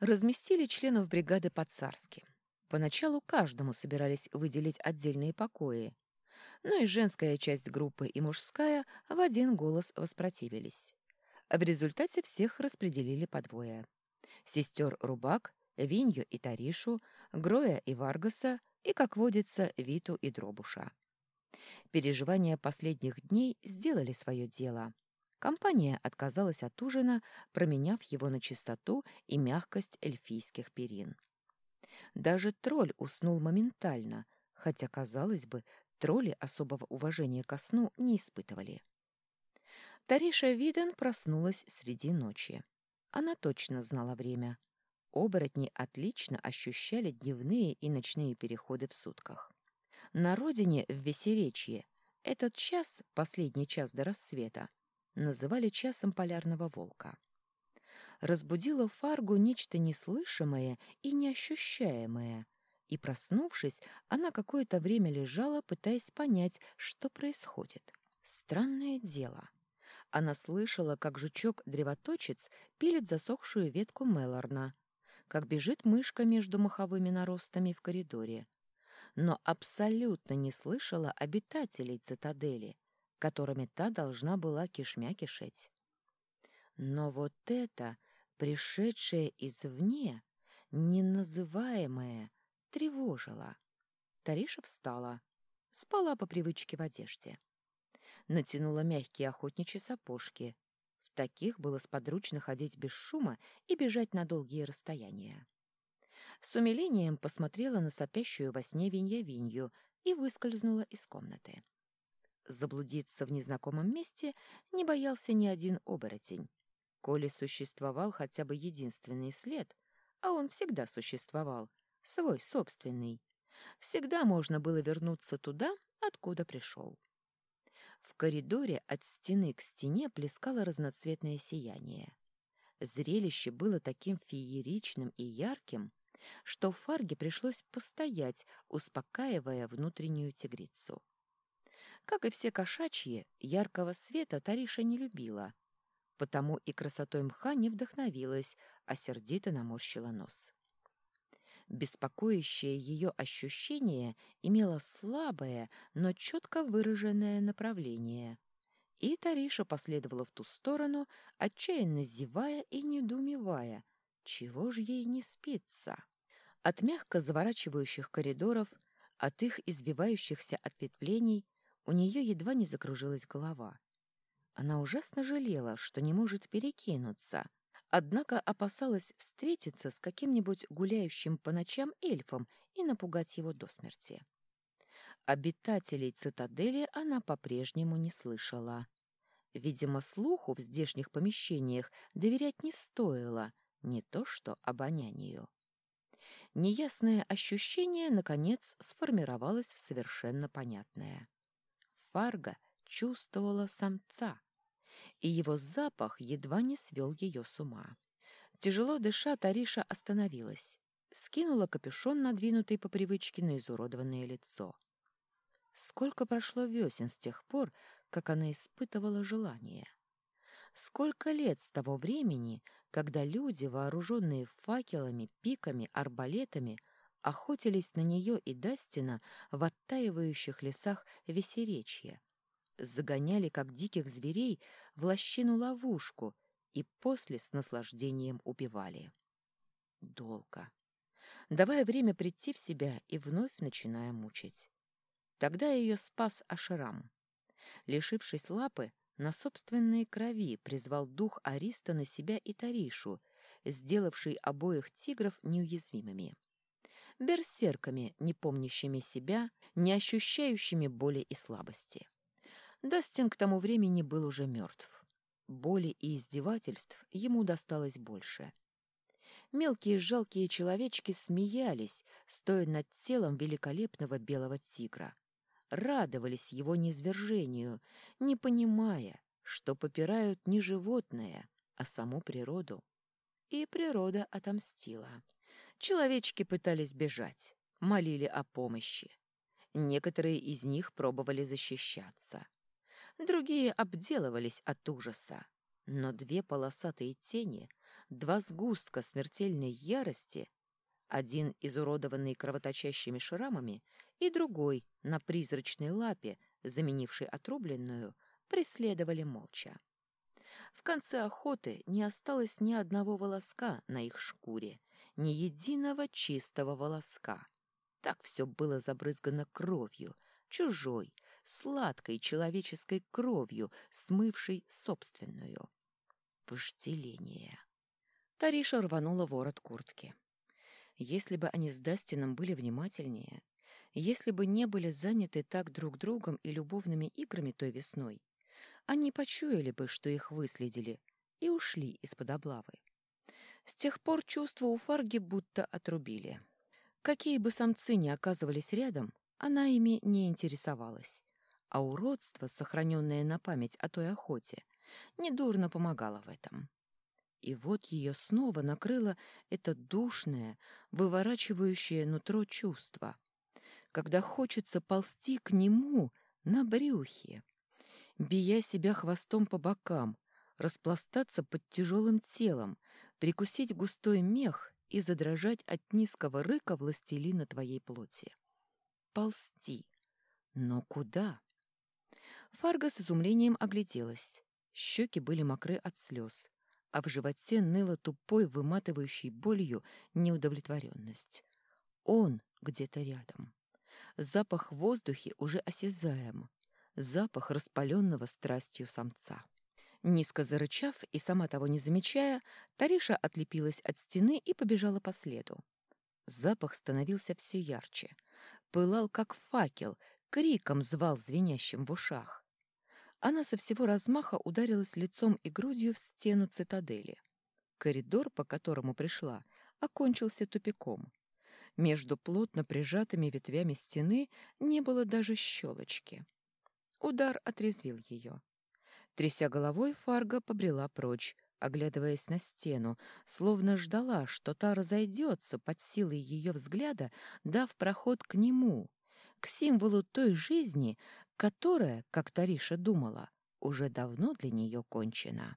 Разместили членов бригады по-царски. Поначалу каждому собирались выделить отдельные покои, но и женская часть группы, и мужская в один голос воспротивились. В результате всех распределили по двое. Сестер Рубак, Винью и Таришу, Гроя и Варгаса, и, как водится, Виту и Дробуша. Переживания последних дней сделали свое дело. Компания отказалась от ужина, променяв его на чистоту и мягкость эльфийских перин. Даже тролль уснул моментально, хотя, казалось бы, тролли особого уважения ко сну не испытывали. Тариша Виден проснулась среди ночи. Она точно знала время. Оборотни отлично ощущали дневные и ночные переходы в сутках. На родине, в Весеречье, этот час, последний час до рассвета, называли часом полярного волка. Разбудило Фаргу нечто неслышимое и неощущаемое, и, проснувшись, она какое-то время лежала, пытаясь понять, что происходит. Странное дело. Она слышала, как жучок-древоточец пилит засохшую ветку Мелорна, как бежит мышка между маховыми наростами в коридоре, но абсолютно не слышала обитателей цитадели, которыми та должна была кишмя кишеть. Но вот это, пришедшее извне, неназываемое, тревожило. Тариша встала, спала по привычке в одежде. Натянула мягкие охотничьи сапожки. В таких было сподручно ходить без шума и бежать на долгие расстояния. С умилением посмотрела на сопящую во сне Винья-Винью и выскользнула из комнаты. Заблудиться в незнакомом месте не боялся ни один оборотень. Коли существовал хотя бы единственный след, а он всегда существовал, свой собственный, всегда можно было вернуться туда, откуда пришел. В коридоре от стены к стене плескало разноцветное сияние. Зрелище было таким фееричным и ярким, что Фарге пришлось постоять, успокаивая внутреннюю тигрицу. Как и все кошачьи, яркого света Тариша не любила, потому и красотой мха не вдохновилась, а сердито наморщила нос. Беспокоящее ее ощущение имело слабое, но четко выраженное направление. И Тариша последовала в ту сторону, отчаянно зевая и недоумевая, чего же ей не спится. От мягко заворачивающих коридоров, от их извивающихся ответвлений у нее едва не закружилась голова. Она ужасно жалела, что не может перекинуться, однако опасалась встретиться с каким-нибудь гуляющим по ночам эльфом и напугать его до смерти. Обитателей цитадели она по-прежнему не слышала. Видимо, слуху в здешних помещениях доверять не стоило, не то что обонянию. Неясное ощущение, наконец, сформировалось в совершенно понятное. Фарго чувствовала самца, и его запах едва не свел ее с ума. Тяжело дыша, Тариша остановилась, скинула капюшон, надвинутый по привычке на изуродованное лицо. Сколько прошло весен с тех пор, как она испытывала желание? Сколько лет с того времени, когда люди, вооруженные факелами, пиками, арбалетами, охотились на нее и Дастина в оттаивающих лесах Весеречья, загоняли, как диких зверей, в лощину-ловушку и после с наслаждением убивали. Долго. Давая время прийти в себя и вновь начиная мучить. Тогда ее спас Ашерам. Лишившись лапы, на собственной крови призвал дух Ариста на себя и Таришу, сделавший обоих тигров неуязвимыми. Берсерками, не помнящими себя, не ощущающими боли и слабости. Дастин к тому времени был уже мертв. Боли и издевательств ему досталось больше. Мелкие жалкие человечки смеялись, стоя над телом великолепного белого тигра радовались его низвержению, не понимая, что попирают не животное, а саму природу. И природа отомстила. Человечки пытались бежать, молили о помощи. Некоторые из них пробовали защищаться. Другие обделывались от ужаса. Но две полосатые тени, два сгустка смертельной ярости, один изуродованный кровоточащими шрамами и другой на призрачной лапе, заменивший отрубленную, преследовали молча. В конце охоты не осталось ни одного волоска на их шкуре, ни единого чистого волоска. Так все было забрызгано кровью, чужой, сладкой человеческой кровью, смывшей собственную. Вожделение. Тариша рванула ворот куртки. Если бы они с Дастином были внимательнее, если бы не были заняты так друг другом и любовными играми той весной, они почуяли бы, что их выследили, и ушли из-под облавы. С тех пор чувства у Фарги будто отрубили. Какие бы самцы ни оказывались рядом, она ими не интересовалась. А уродство, сохраненное на память о той охоте, недурно помогало в этом. И вот ее снова накрыло это душное, выворачивающее нутро чувство, когда хочется ползти к нему на брюхе, бия себя хвостом по бокам, распластаться под тяжелым телом, прикусить густой мех и задрожать от низкого рыка властелина твоей плоти. Ползти. Но куда? Фарга с изумлением огляделась. Щеки были мокры от слез, а в животе ныла тупой, выматывающей болью неудовлетворенность. Он где-то рядом. Запах в воздухе уже осязаем. Запах распаленного страстью самца. Низко зарычав и сама того не замечая, Тариша отлепилась от стены и побежала по следу. Запах становился все ярче. Пылал, как факел, криком звал звенящим в ушах. Она со всего размаха ударилась лицом и грудью в стену цитадели. Коридор, по которому пришла, окончился тупиком. Между плотно прижатыми ветвями стены не было даже щелочки. Удар отрезвил ее. Тряся головой, Фарго побрела прочь, оглядываясь на стену, словно ждала, что та разойдется под силой ее взгляда, дав проход к нему, к символу той жизни, которая, как Тариша думала, уже давно для нее кончена.